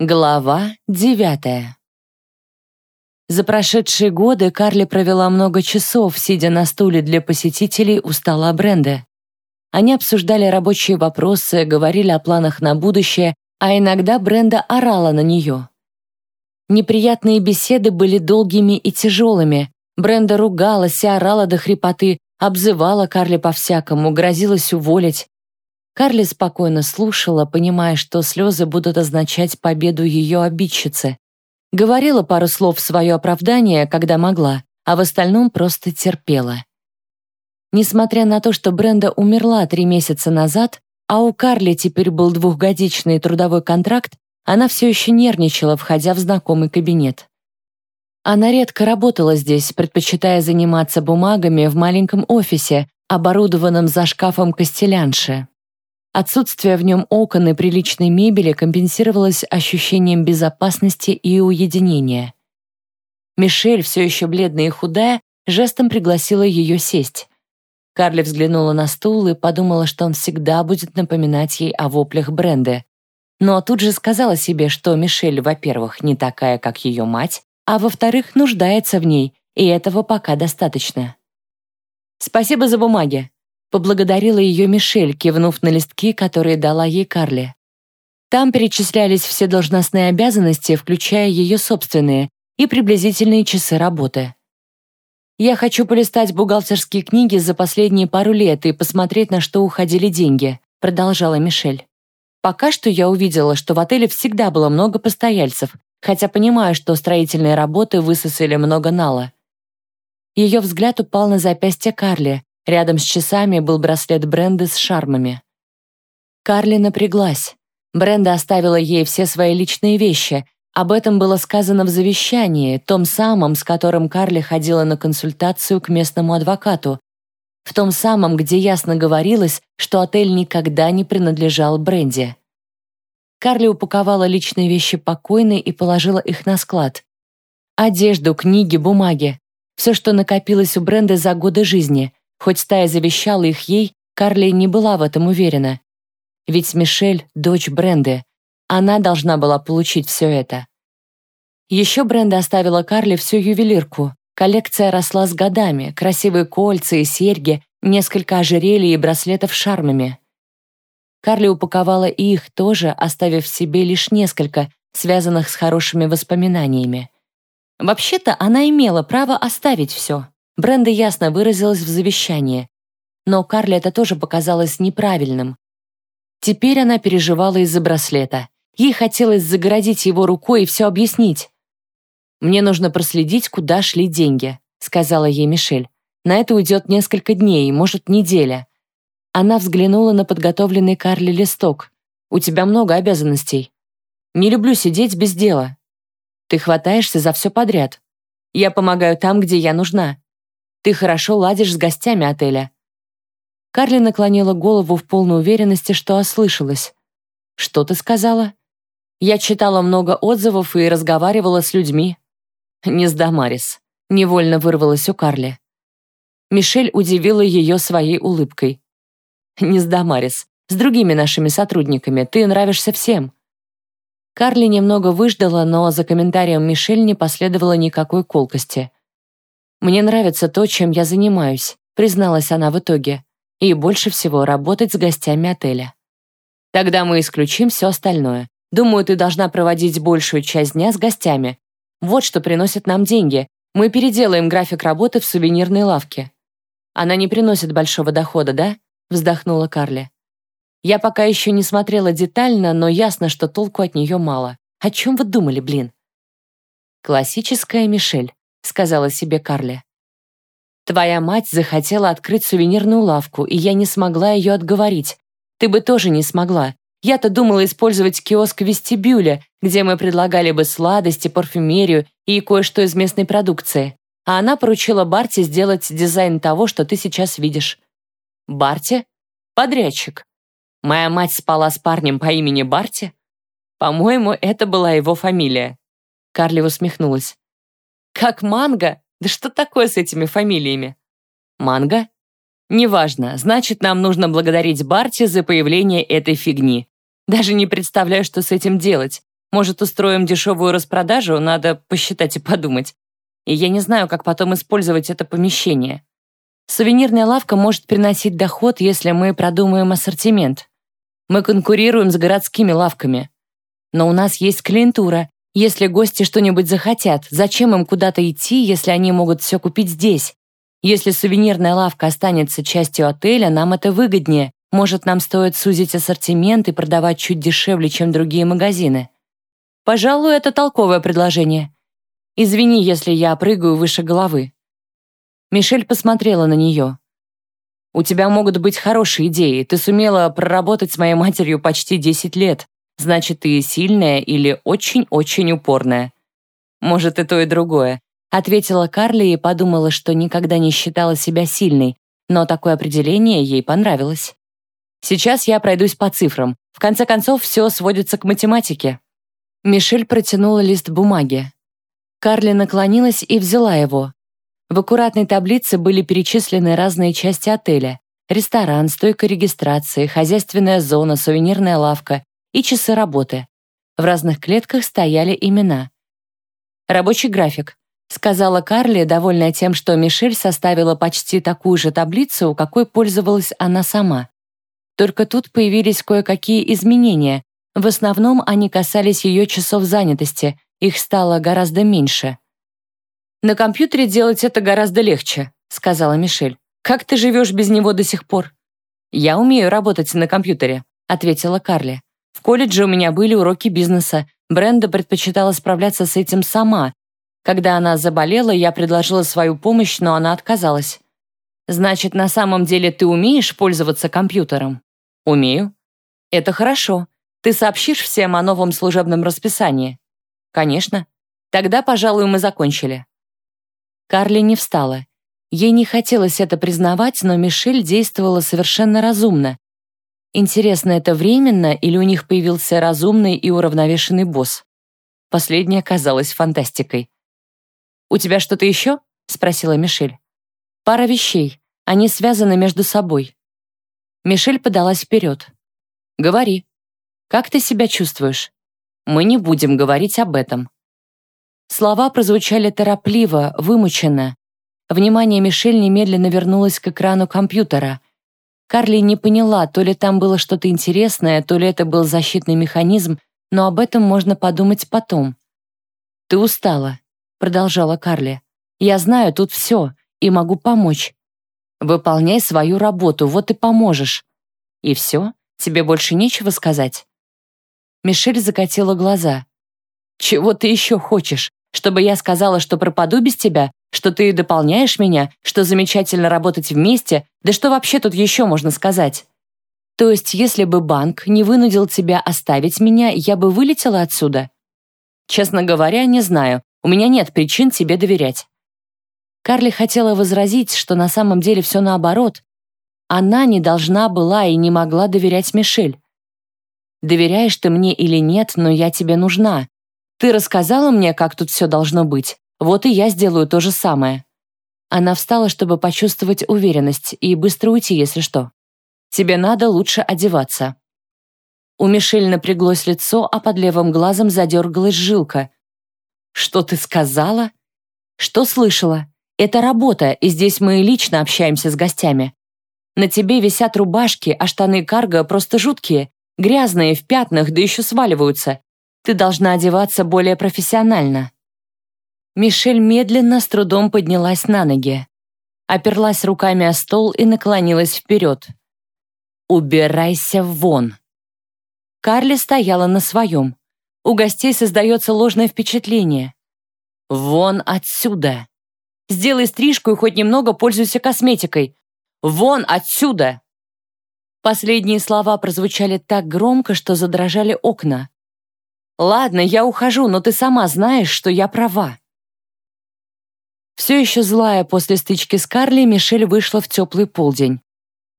Глава девятая. За прошедшие годы Карли провела много часов, сидя на стуле для посетителей у стола Бренда. Они обсуждали рабочие вопросы, говорили о планах на будущее, а иногда Бренда орала на нее. Неприятные беседы были долгими и тяжелыми. Бренда ругалась и орала до хрипоты, обзывала Карли по-всякому, грозилась уволить. Карли спокойно слушала, понимая, что слезы будут означать победу ее обидчицы. Говорила пару слов в свое оправдание, когда могла, а в остальном просто терпела. Несмотря на то, что Бренда умерла три месяца назад, а у Карли теперь был двухгодичный трудовой контракт, она все еще нервничала, входя в знакомый кабинет. Она редко работала здесь, предпочитая заниматься бумагами в маленьком офисе, оборудованном за шкафом костелянши. Отсутствие в нем окон и приличной мебели компенсировалось ощущением безопасности и уединения. Мишель, все еще бледная и худая, жестом пригласила ее сесть. Карли взглянула на стул и подумала, что он всегда будет напоминать ей о воплях Бренды. Но тут же сказала себе, что Мишель, во-первых, не такая, как ее мать, а во-вторых, нуждается в ней, и этого пока достаточно. «Спасибо за бумаги», Поблагодарила ее Мишель, кивнув на листки, которые дала ей Карли. Там перечислялись все должностные обязанности, включая ее собственные, и приблизительные часы работы. «Я хочу полистать бухгалтерские книги за последние пару лет и посмотреть, на что уходили деньги», продолжала Мишель. «Пока что я увидела, что в отеле всегда было много постояльцев, хотя понимаю, что строительные работы высосали много нала». Ее взгляд упал на запястье Карли, Рядом с часами был браслет Бренды с шармами. Карли напряглась. Бренда оставила ей все свои личные вещи. Об этом было сказано в завещании, том самом, с которым Карли ходила на консультацию к местному адвокату, в том самом, где ясно говорилось, что отель никогда не принадлежал Бренде. Карли упаковала личные вещи покойной и положила их на склад. Одежду, книги, бумаги. Все, что накопилось у Бренды за годы жизни. Хоть стая завещала их ей, Карли не была в этом уверена. Ведь Мишель — дочь Бренды. Она должна была получить все это. Еще Бренда оставила Карли всю ювелирку. Коллекция росла с годами, красивые кольца и серьги, несколько ожерелий и браслетов с шармами. Карли упаковала и их тоже, оставив себе лишь несколько, связанных с хорошими воспоминаниями. Вообще-то она имела право оставить все. Бренда ясно выразилась в завещании, но Карле это тоже показалось неправильным. Теперь она переживала из-за браслета. Ей хотелось загородить его рукой и все объяснить. «Мне нужно проследить, куда шли деньги», — сказала ей Мишель. «На это уйдет несколько дней, может, неделя». Она взглянула на подготовленный Карли листок. «У тебя много обязанностей. Не люблю сидеть без дела. Ты хватаешься за все подряд. Я помогаю там, где я нужна. Ты хорошо ладишь с гостями отеля». Карли наклонила голову в полной уверенности, что ослышалась. «Что ты сказала?» «Я читала много отзывов и разговаривала с людьми». «Не сда, Марис», — невольно вырвалась у Карли. Мишель удивила ее своей улыбкой. «Не сда, Марис, с другими нашими сотрудниками ты нравишься всем». Карли немного выждала, но за комментарием Мишель не последовало никакой колкости. «Мне нравится то, чем я занимаюсь», призналась она в итоге. «И больше всего работать с гостями отеля». «Тогда мы исключим все остальное. Думаю, ты должна проводить большую часть дня с гостями. Вот что приносит нам деньги. Мы переделаем график работы в сувенирной лавке». «Она не приносит большого дохода, да?» вздохнула Карли. «Я пока еще не смотрела детально, но ясно, что толку от нее мало. О чем вы думали, блин?» Классическая Мишель. — сказала себе Карли. «Твоя мать захотела открыть сувенирную лавку, и я не смогла ее отговорить. Ты бы тоже не смогла. Я-то думала использовать киоск в вестибюле, где мы предлагали бы сладости, парфюмерию и кое-что из местной продукции. А она поручила Барти сделать дизайн того, что ты сейчас видишь». «Барти? Подрядчик. Моя мать спала с парнем по имени Барти? По-моему, это была его фамилия». Карли усмехнулась. Как Манго? Да что такое с этими фамилиями? Манго? Неважно, значит, нам нужно благодарить Барти за появление этой фигни. Даже не представляю, что с этим делать. Может, устроим дешевую распродажу? Надо посчитать и подумать. И я не знаю, как потом использовать это помещение. Сувенирная лавка может приносить доход, если мы продумаем ассортимент. Мы конкурируем с городскими лавками. Но у нас есть клиентура. Если гости что-нибудь захотят, зачем им куда-то идти, если они могут все купить здесь? Если сувенирная лавка останется частью отеля, нам это выгоднее. Может, нам стоит сузить ассортимент и продавать чуть дешевле, чем другие магазины. Пожалуй, это толковое предложение. Извини, если я прыгаю выше головы. Мишель посмотрела на нее. «У тебя могут быть хорошие идеи. Ты сумела проработать с моей матерью почти 10 лет. Значит, ты сильная или очень-очень упорная. Может, и то, и другое», — ответила Карли и подумала, что никогда не считала себя сильной, но такое определение ей понравилось. «Сейчас я пройдусь по цифрам. В конце концов, все сводится к математике». Мишель протянула лист бумаги. Карли наклонилась и взяла его. В аккуратной таблице были перечислены разные части отеля. Ресторан, стойка регистрации, хозяйственная зона, сувенирная лавка и часы работы. В разных клетках стояли имена. «Рабочий график», — сказала Карли, довольная тем, что Мишель составила почти такую же таблицу, какой пользовалась она сама. Только тут появились кое-какие изменения. В основном они касались ее часов занятости, их стало гораздо меньше. «На компьютере делать это гораздо легче», — сказала Мишель. «Как ты живешь без него до сих пор?» «Я умею работать на компьютере», — ответила Карли. «В колледже у меня были уроки бизнеса. Бренда предпочитала справляться с этим сама. Когда она заболела, я предложила свою помощь, но она отказалась». «Значит, на самом деле ты умеешь пользоваться компьютером?» «Умею». «Это хорошо. Ты сообщишь всем о новом служебном расписании?» «Конечно. Тогда, пожалуй, мы закончили». Карли не встала. Ей не хотелось это признавать, но Мишель действовала совершенно разумно. Интересно, это временно или у них появился разумный и уравновешенный босс? Последнее казалось фантастикой. «У тебя что-то еще?» — спросила Мишель. «Пара вещей. Они связаны между собой». Мишель подалась вперед. «Говори. Как ты себя чувствуешь? Мы не будем говорить об этом». Слова прозвучали торопливо, вымученно. Внимание Мишель немедленно вернулось к экрану компьютера. Карли не поняла, то ли там было что-то интересное, то ли это был защитный механизм, но об этом можно подумать потом. «Ты устала», — продолжала Карли. «Я знаю тут все и могу помочь. Выполняй свою работу, вот и поможешь». «И все? Тебе больше нечего сказать?» Мишель закатила глаза. «Чего ты еще хочешь? Чтобы я сказала, что пропаду без тебя, что ты дополняешь меня, что замечательно работать вместе, да что вообще тут еще можно сказать? То есть, если бы банк не вынудил тебя оставить меня, я бы вылетела отсюда? Честно говоря, не знаю. У меня нет причин тебе доверять. Карли хотела возразить, что на самом деле все наоборот. Она не должна была и не могла доверять Мишель. Доверяешь ты мне или нет, но я тебе нужна. Ты рассказала мне, как тут все должно быть. Вот и я сделаю то же самое». Она встала, чтобы почувствовать уверенность и быстро уйти, если что. «Тебе надо лучше одеваться». У Мишель напряглось лицо, а под левым глазом задергалась жилка. «Что ты сказала?» «Что слышала? Это работа, и здесь мы лично общаемся с гостями. На тебе висят рубашки, а штаны карго просто жуткие, грязные, в пятнах, да еще сваливаются. Ты должна одеваться более профессионально». Мишель медленно, с трудом поднялась на ноги. Оперлась руками о стол и наклонилась вперед. «Убирайся вон!» Карли стояла на своем. У гостей создается ложное впечатление. «Вон отсюда!» «Сделай стрижку и хоть немного пользуйся косметикой!» «Вон отсюда!» Последние слова прозвучали так громко, что задрожали окна. «Ладно, я ухожу, но ты сама знаешь, что я права». Все еще злая после стычки с Карли, Мишель вышла в теплый полдень.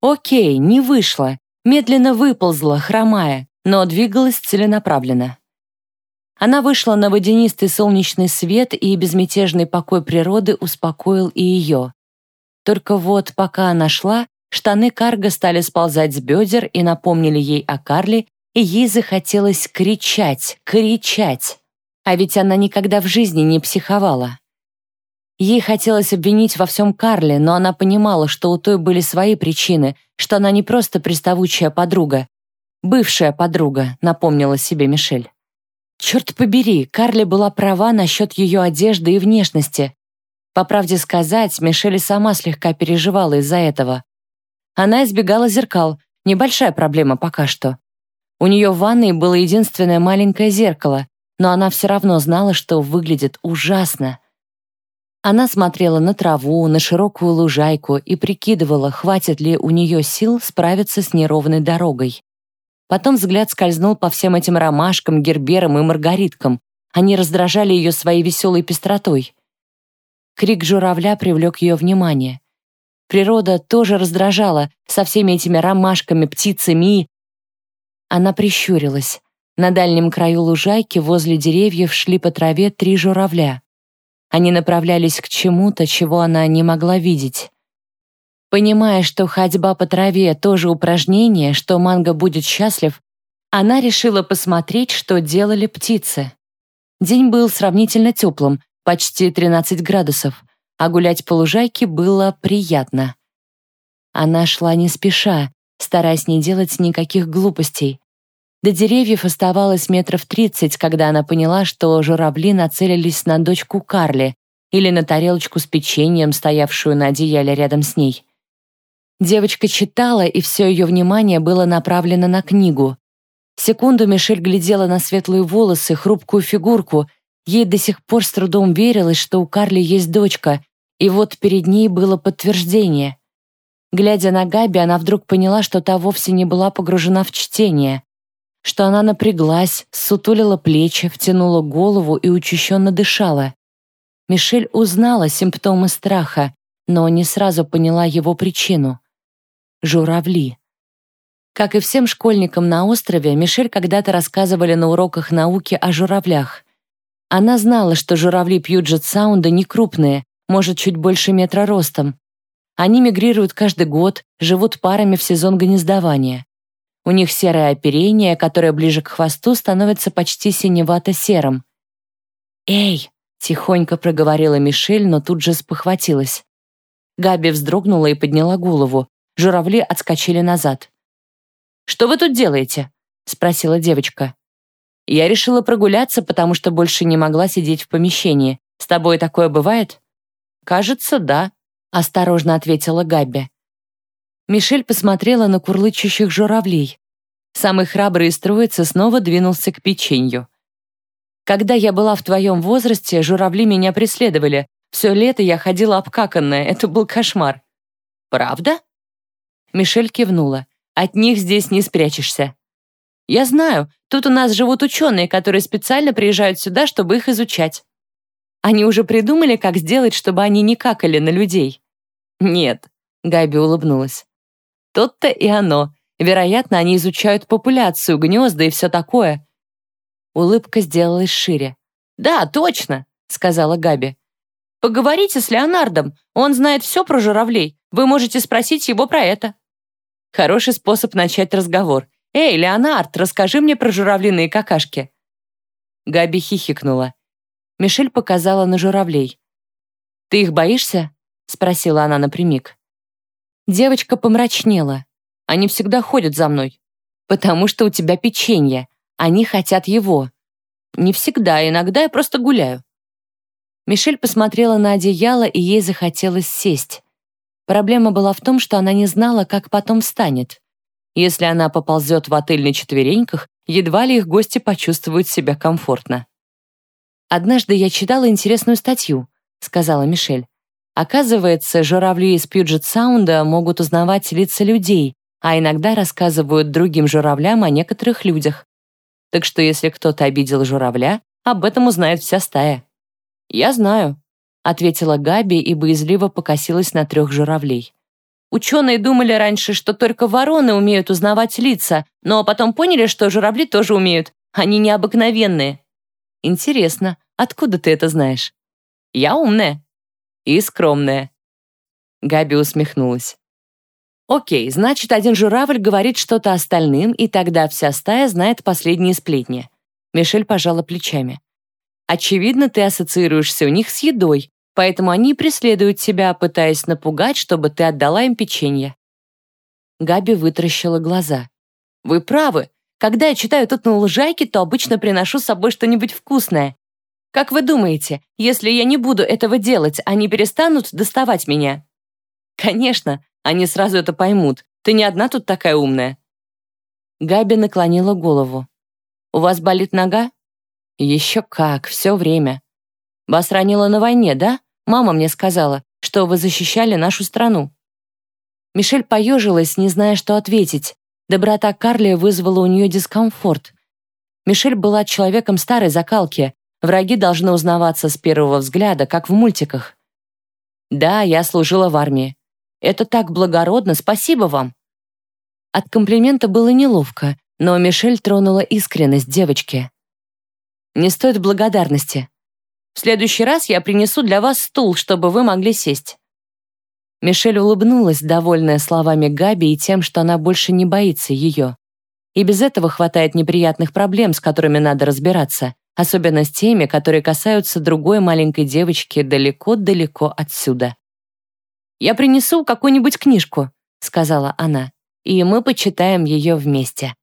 Окей, не вышла, медленно выползла, хромая, но двигалась целенаправленно. Она вышла на водянистый солнечный свет, и безмятежный покой природы успокоил и ее. Только вот, пока она шла, штаны Карга стали сползать с бедер и напомнили ей о Карли и ей захотелось кричать, кричать. А ведь она никогда в жизни не психовала. Ей хотелось обвинить во всем Карле, но она понимала, что у той были свои причины, что она не просто приставучая подруга. «Бывшая подруга», — напомнила себе Мишель. Черт побери, Карли была права насчет ее одежды и внешности. По правде сказать, Мишель сама слегка переживала из-за этого. Она избегала зеркал, небольшая проблема пока что. У нее в ванной было единственное маленькое зеркало, но она все равно знала, что выглядит ужасно. Она смотрела на траву, на широкую лужайку и прикидывала, хватит ли у нее сил справиться с неровной дорогой. Потом взгляд скользнул по всем этим ромашкам, герберам и маргариткам. Они раздражали ее своей веселой пестротой. Крик журавля привлек ее внимание. Природа тоже раздражала со всеми этими ромашками, птицами и... Она прищурилась. На дальнем краю лужайки возле деревьев шли по траве три журавля. Они направлялись к чему-то, чего она не могла видеть. Понимая, что ходьба по траве тоже упражнение, что Манго будет счастлив, она решила посмотреть, что делали птицы. День был сравнительно теплым, почти 13 градусов, а гулять по лужайке было приятно. Она шла не спеша, стараясь не делать никаких глупостей. До деревьев оставалось метров тридцать, когда она поняла, что журавли нацелились на дочку Карли или на тарелочку с печеньем, стоявшую на одеяле рядом с ней. Девочка читала, и все ее внимание было направлено на книгу. Секунду Мишель глядела на светлые волосы, хрупкую фигурку. Ей до сих пор с трудом верилось, что у Карли есть дочка, и вот перед ней было подтверждение. Глядя на Габи, она вдруг поняла, что та вовсе не была погружена в чтение что она напряглась, сутулила плечи, втянула голову и учащенно дышала. Мишель узнала симптомы страха, но не сразу поняла его причину. Журавли. Как и всем школьникам на острове, Мишель когда-то рассказывали на уроках науки о журавлях. Она знала, что журавли Пьюджет-Саунда не крупные, может, чуть больше метра ростом. Они мигрируют каждый год, живут парами в сезон гнездования. У них серое оперение, которое ближе к хвосту становится почти синевато-серым. «Эй!» — тихонько проговорила Мишель, но тут же спохватилась. Габи вздрогнула и подняла голову. Журавли отскочили назад. «Что вы тут делаете?» — спросила девочка. «Я решила прогуляться, потому что больше не могла сидеть в помещении. С тобой такое бывает?» «Кажется, да», — осторожно ответила Габи. Мишель посмотрела на курлычущих журавлей. Самый храбрый из троицы снова двинулся к печенью. «Когда я была в твоем возрасте, журавли меня преследовали. Все лето я ходила обкаканная, это был кошмар». «Правда?» Мишель кивнула. «От них здесь не спрячешься». «Я знаю, тут у нас живут ученые, которые специально приезжают сюда, чтобы их изучать». «Они уже придумали, как сделать, чтобы они не какали на людей?» «Нет», — Габи улыбнулась. Тот-то и оно. Вероятно, они изучают популяцию, гнезда и все такое. Улыбка сделалась шире. «Да, точно», — сказала Габи. «Поговорите с Леонардом. Он знает все про журавлей. Вы можете спросить его про это». Хороший способ начать разговор. «Эй, Леонард, расскажи мне про журавлиные какашки». Габи хихикнула. Мишель показала на журавлей. «Ты их боишься?» — спросила она напрямик. Девочка помрачнела. Они всегда ходят за мной. Потому что у тебя печенье. Они хотят его. Не всегда, иногда я просто гуляю. Мишель посмотрела на одеяло, и ей захотелось сесть. Проблема была в том, что она не знала, как потом встанет. Если она поползет в отель на четвереньках, едва ли их гости почувствуют себя комфортно. «Однажды я читала интересную статью», — сказала Мишель. Оказывается, журавли из Пьюджет-Саунда могут узнавать лица людей, а иногда рассказывают другим журавлям о некоторых людях. Так что если кто-то обидел журавля, об этом узнает вся стая. «Я знаю», — ответила Габи и боязливо покосилась на трех журавлей. Ученые думали раньше, что только вороны умеют узнавать лица, но потом поняли, что журавли тоже умеют. Они необыкновенные. Интересно, откуда ты это знаешь? Я умная, и скромная». Габи усмехнулась. Окей, значит, один журавль говорит что-то остальным, и тогда вся стая знает последние сплетни. Мишель пожала плечами. Очевидно, ты ассоциируешься у них с едой, поэтому они преследуют тебя, пытаясь напугать, чтобы ты отдала им печенье. Габи вытаращила глаза. Вы правы. Когда я читаю тут на лужайке, то обычно приношу с собой что-нибудь вкусное. Как вы думаете, если я не буду этого делать, они перестанут доставать меня? Конечно, они сразу это поймут. Ты не одна тут такая умная». Габи наклонила голову. «У вас болит нога?» «Еще как, все время. Вас ранило на войне, да? Мама мне сказала, что вы защищали нашу страну». Мишель поежилась, не зная, что ответить. Доброта Карли вызвала у нее дискомфорт. Мишель была человеком старой закалки. Враги должны узнаваться с первого взгляда, как в мультиках. «Да, я служила в армии. Это так благородно, спасибо вам!» От комплимента было неловко, но Мишель тронула искренность девочки. «Не стоит благодарности. В следующий раз я принесу для вас стул, чтобы вы могли сесть». Мишель улыбнулась, довольная словами Габи и тем, что она больше не боится ее. И без этого хватает неприятных проблем, с которыми надо разбираться, особенно с теми, которые касаются другой маленькой девочки далеко-далеко отсюда. «Я принесу какую-нибудь книжку», — сказала она, «и мы почитаем ее вместе».